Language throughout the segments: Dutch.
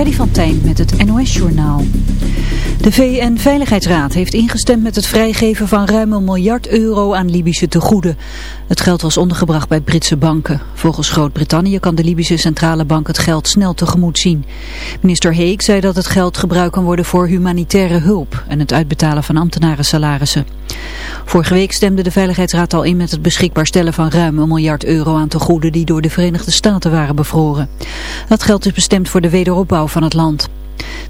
Freddy van Tijn met het NOS-journaal. De VN-veiligheidsraad heeft ingestemd met het vrijgeven van ruim een miljard euro aan Libische tegoeden. Het geld was ondergebracht bij Britse banken. Volgens Groot-Brittannië kan de Libische centrale bank het geld snel tegemoet zien. Minister Heek zei dat het geld gebruikt kan worden voor humanitaire hulp en het uitbetalen van ambtenaren salarissen. Vorige week stemde de Veiligheidsraad al in met het beschikbaar stellen van ruim een miljard euro aan tegoeden die door de Verenigde Staten waren bevroren. Dat geld is bestemd voor de wederopbouw van het land.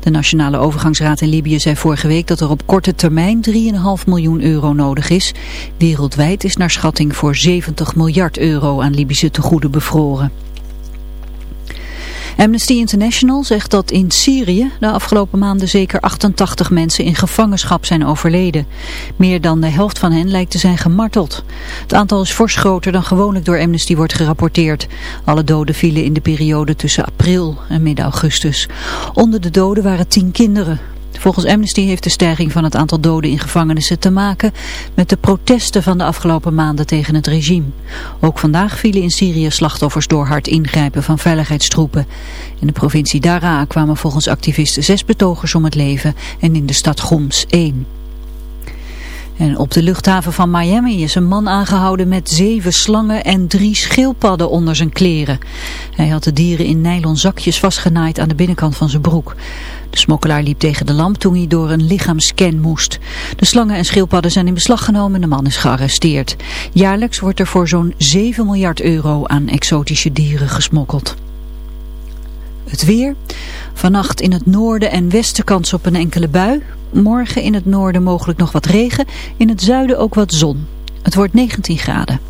De Nationale Overgangsraad in Libië zei vorige week dat er op korte termijn 3,5 miljoen euro nodig is. Wereldwijd is naar schatting voor 70 miljard euro aan Libische tegoeden bevroren. Amnesty International zegt dat in Syrië de afgelopen maanden zeker 88 mensen in gevangenschap zijn overleden. Meer dan de helft van hen lijkt te zijn gemarteld. Het aantal is fors groter dan gewoonlijk door Amnesty wordt gerapporteerd. Alle doden vielen in de periode tussen april en midden augustus. Onder de doden waren tien kinderen. Volgens Amnesty heeft de stijging van het aantal doden in gevangenissen te maken met de protesten van de afgelopen maanden tegen het regime. Ook vandaag vielen in Syrië slachtoffers door hard ingrijpen van veiligheidstroepen. In de provincie Daraa kwamen volgens activisten zes betogers om het leven en in de stad Homs één. En op de luchthaven van Miami is een man aangehouden met zeven slangen en drie schildpadden onder zijn kleren. Hij had de dieren in nylon zakjes vastgenaaid aan de binnenkant van zijn broek. De smokkelaar liep tegen de lamp toen hij door een lichaamscan moest. De slangen en schildpadden zijn in beslag genomen en de man is gearresteerd. Jaarlijks wordt er voor zo'n 7 miljard euro aan exotische dieren gesmokkeld. Het weer. Vannacht in het noorden en westen kans op een enkele bui. Morgen in het noorden mogelijk nog wat regen. In het zuiden ook wat zon. Het wordt 19 graden.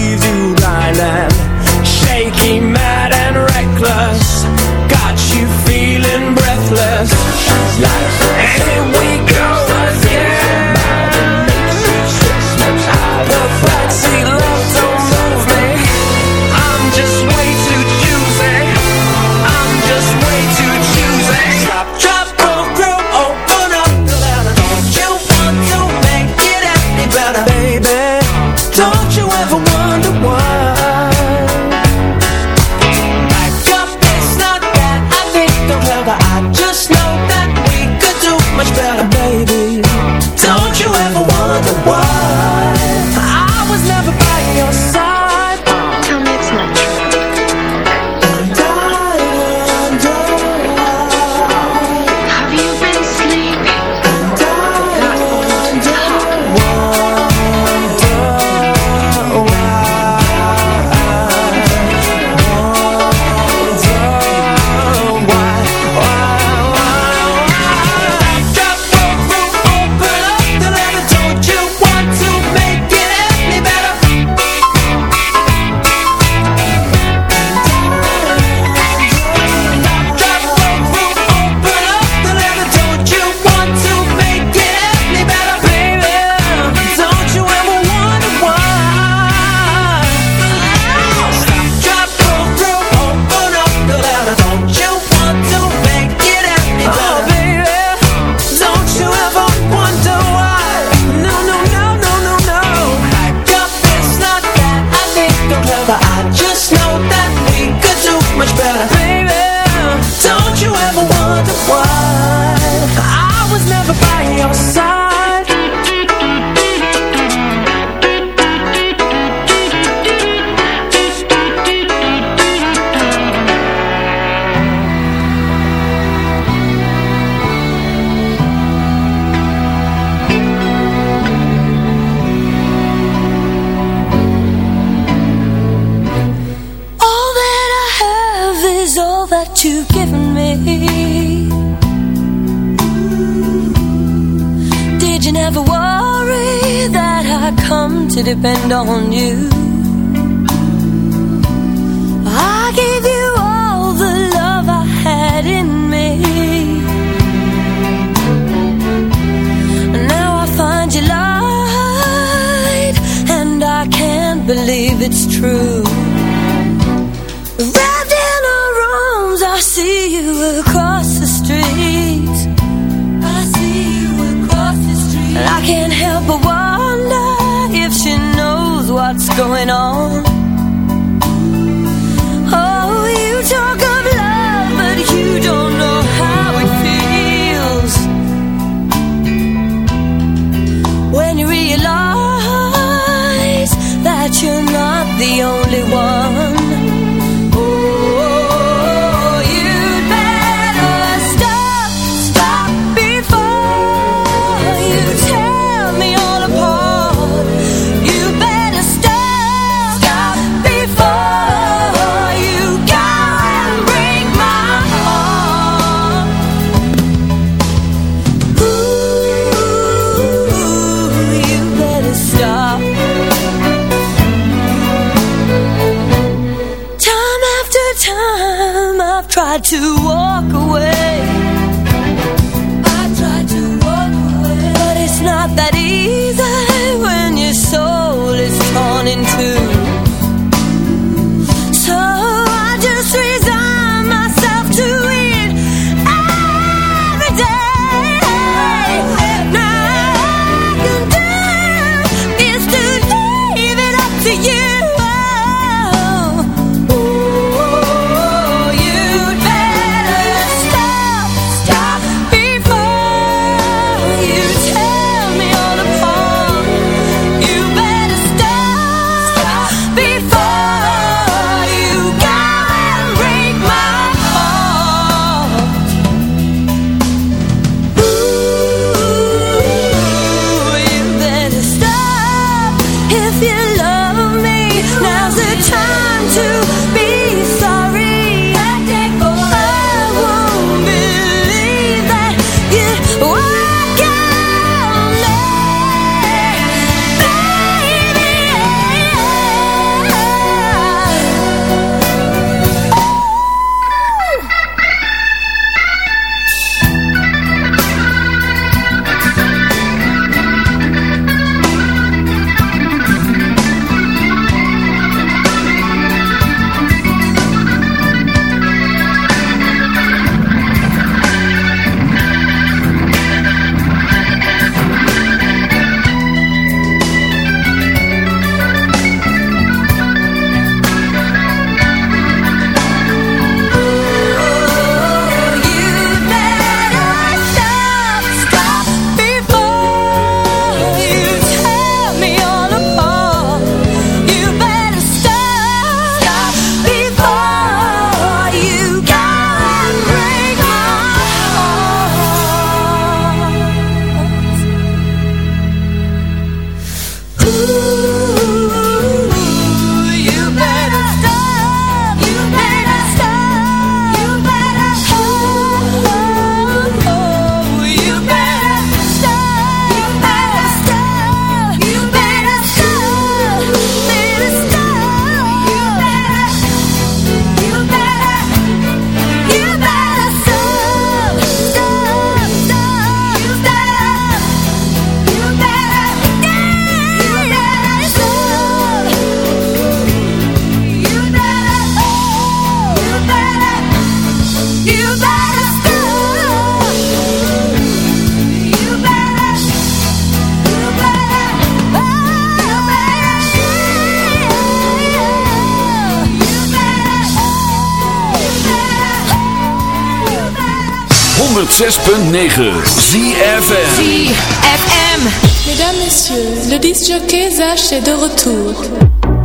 106.9 ZFM ZFM Mesdames, Messieurs, le disjockey Zach est de retour.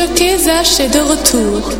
Jockey Zach est de retour.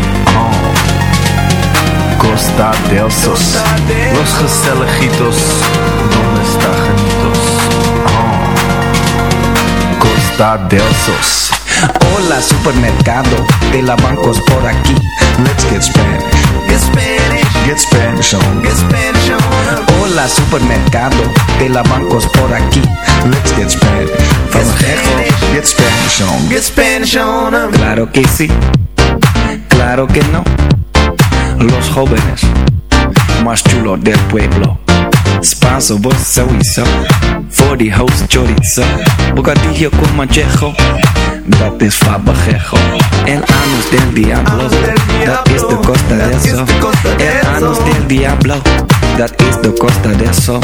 Costa del Sos. Los Gestelejitos, ¿dónde está Janitos? Oh. Costa del Sos. Hola supermercado de la bancos por aquí. Let's get Spanish. Get Spanish, Get Spanish on. get Spanish on. Hola supermercado de la bancos por aquí. Let's get Spanish. From Mexico, get Spanish on. Get Spanish on 'em. Claro que sí, claro que no. Los jóvenes más chulos del pueblo. Spanso, vos sowieso. Voor die host chorizo. Bocadillo con manchejo. Dat is fabajejo. El anus del diablo. Dat is de costa de eso. El anus del diablo. Dat is de costa de eso.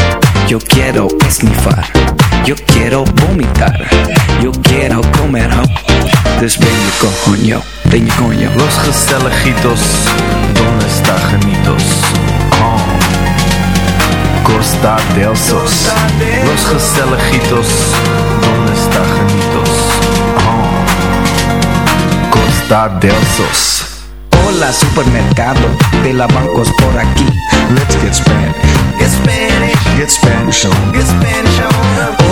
Yo quiero esnifar. Yo quiero vomitar. Yo quiero comer ho. Dus ben je coño, ben je coño. Los Gestelejitos, ¿dónde está Janitos? Oh. Costa del Sos. Los Gacelejitos, donde está Janitos? Oh. Costa del Sos. Hola supermercado, de la bancos por aquí. Let's get Spanish. Get Spanish. Get Spanish on. Get Spanish on.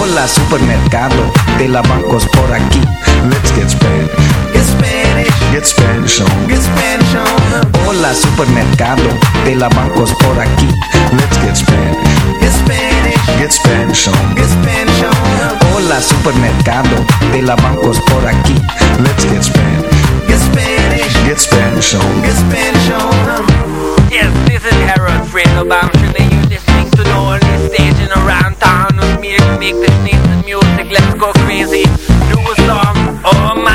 Hola supermercado, de la bancos por aquí. Let's get Spanish. Get Spanish. Get Spanish on. Get Spanish on. Hola supermercado, de la bancos por aquí. Let's get Spanish. Get Spanish. Get Spanish on. Get Spanish on. Hola supermercado, de la bancos por aquí. Let's get Spanish. Get Spanish. Get Spanish on. Get Spanish on. Yes, this is Harold Fredo Bamshin and you're listening to the only station around town with me to make this nice music. Let's go crazy. Do a song. Oh my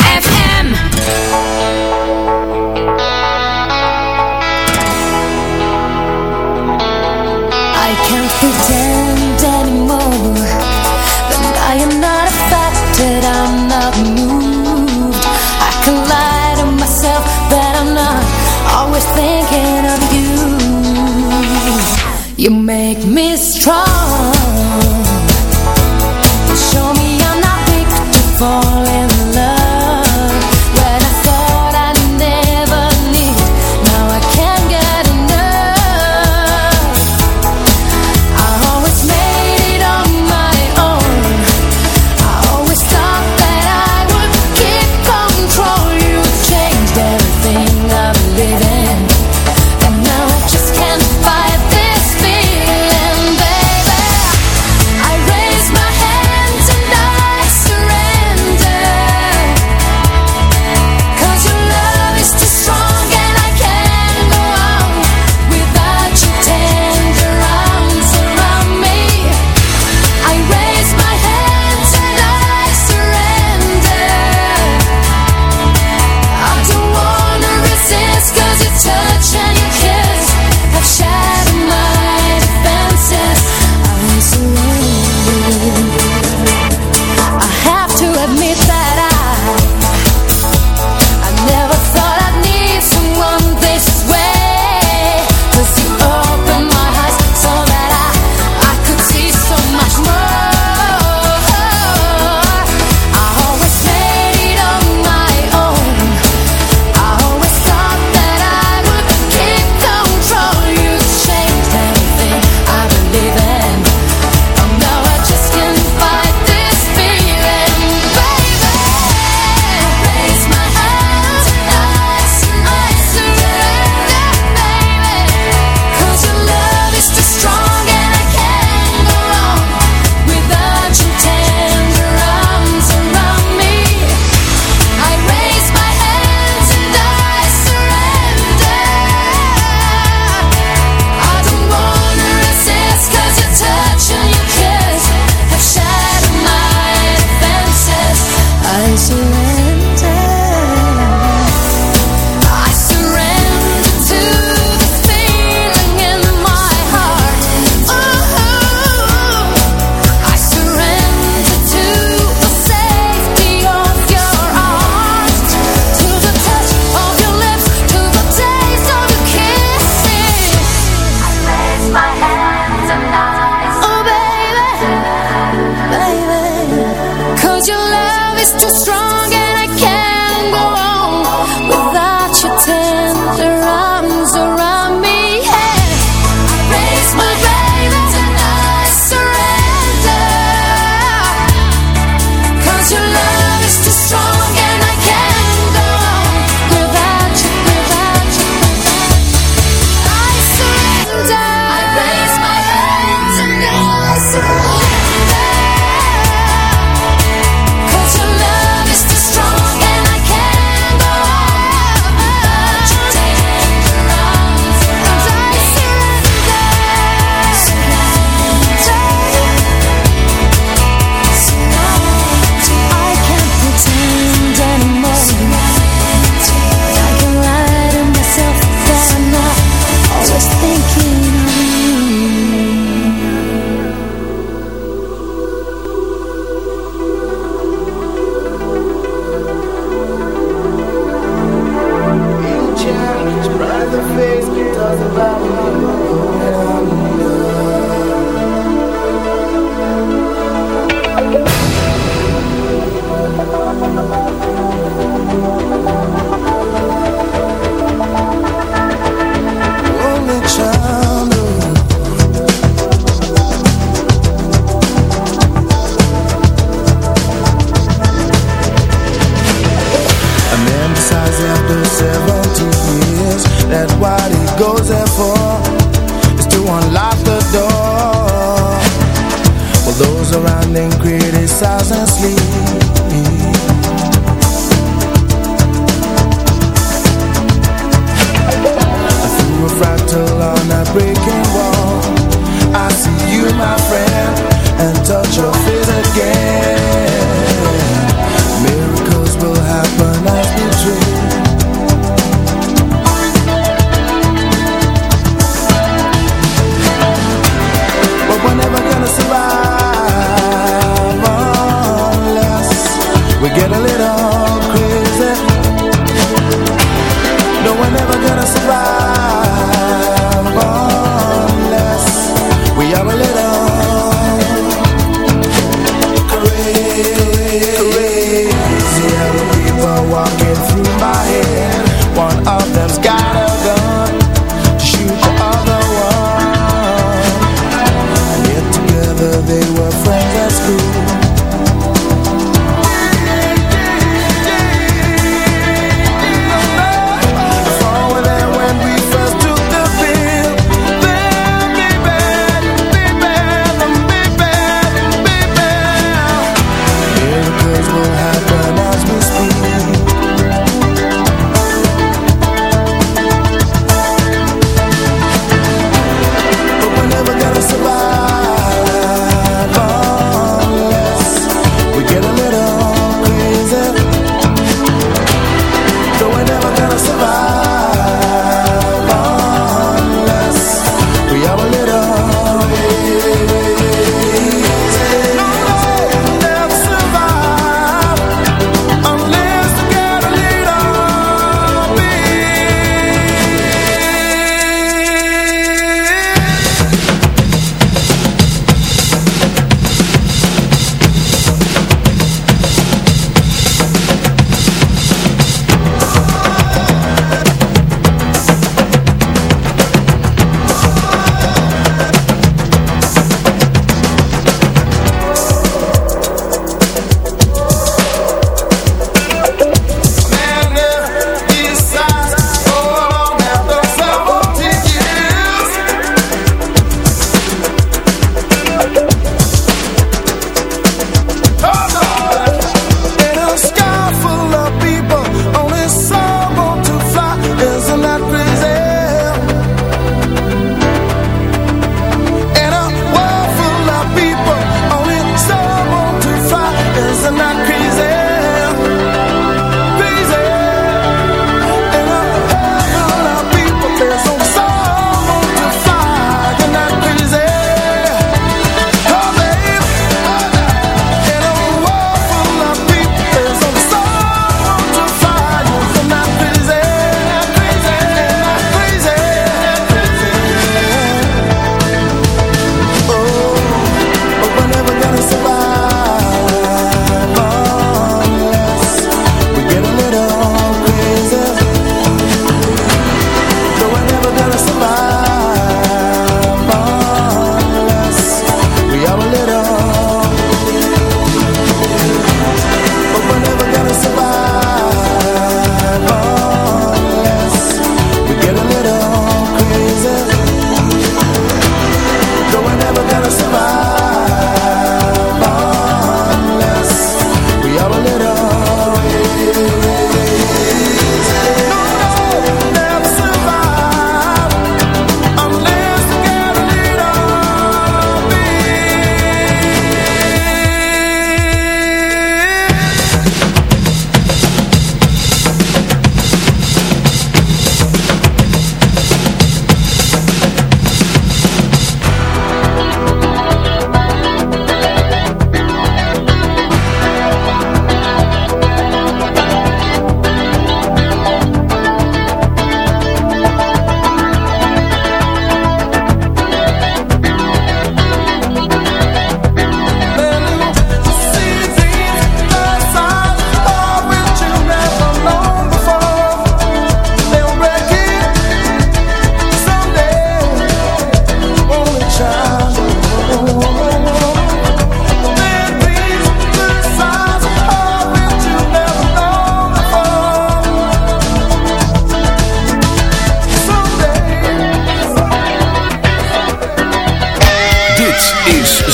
try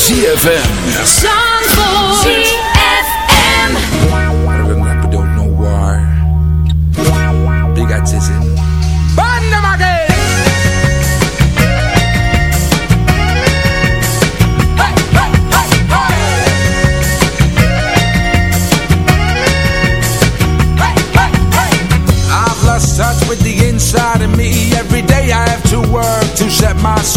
ZFM. Zandvoort. ZFM. don't know why. Big artisan. Band them again. Hey, hey, hey, hey. Hey, hey, hey. I've lost touch with the inside of me. Every day I have to work to set my soul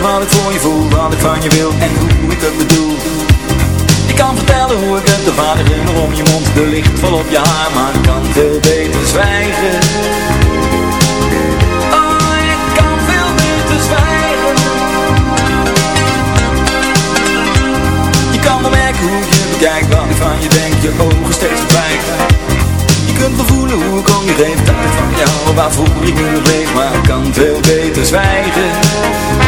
wat ik voor je voel, wat ik van je wil en hoe ik het bedoel? Ik kan vertellen hoe ik het, de vader om je mond, de licht vol op je haar Maar ik kan veel beter zwijgen. Oh, ik kan veel beter zwijgen. Je kan wel merken hoe je bekijkt, wat ik van je denk, je ogen steeds verdwijgen Je kunt wel voelen hoe ik om je geef, ik van jou, waarvoor ik nu nog leef Maar ik kan veel beter zwijgen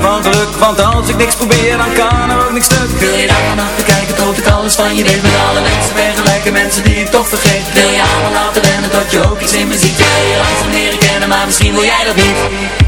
van geluk, want als ik niks probeer, dan kan er ook niks stuk. Wil je daar vannacht kijken tot ik alles van je weet, met alle mensen vergelijken, mensen die ik toch vergeet. Wil je allemaal laten rennen tot je ook iets in me ziet, wil je langzaam leren kennen, maar misschien wil jij dat niet.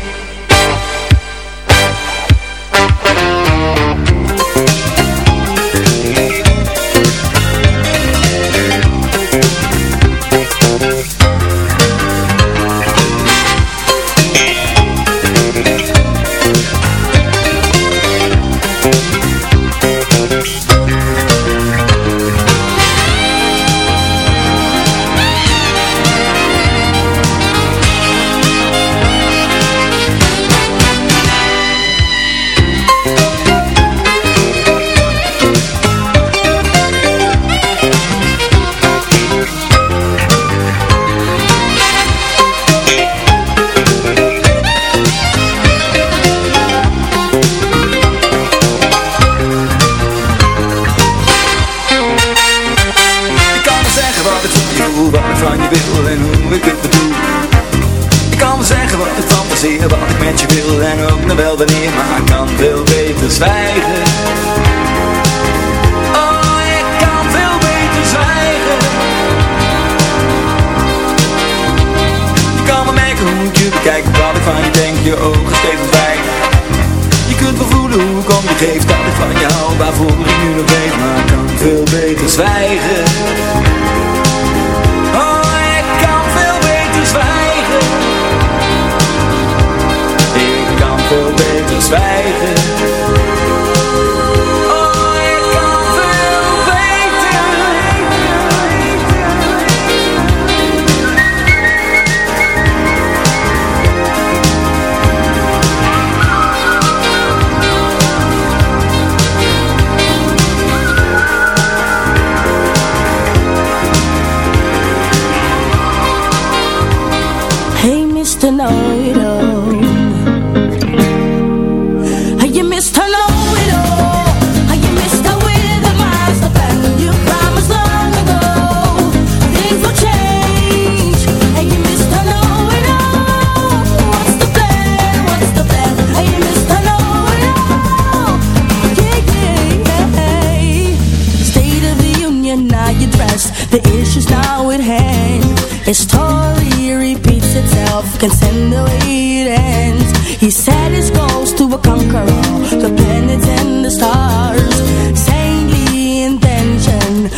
To conquer all The planets and the stars Saintly intention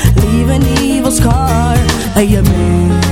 evil scar. Hey, you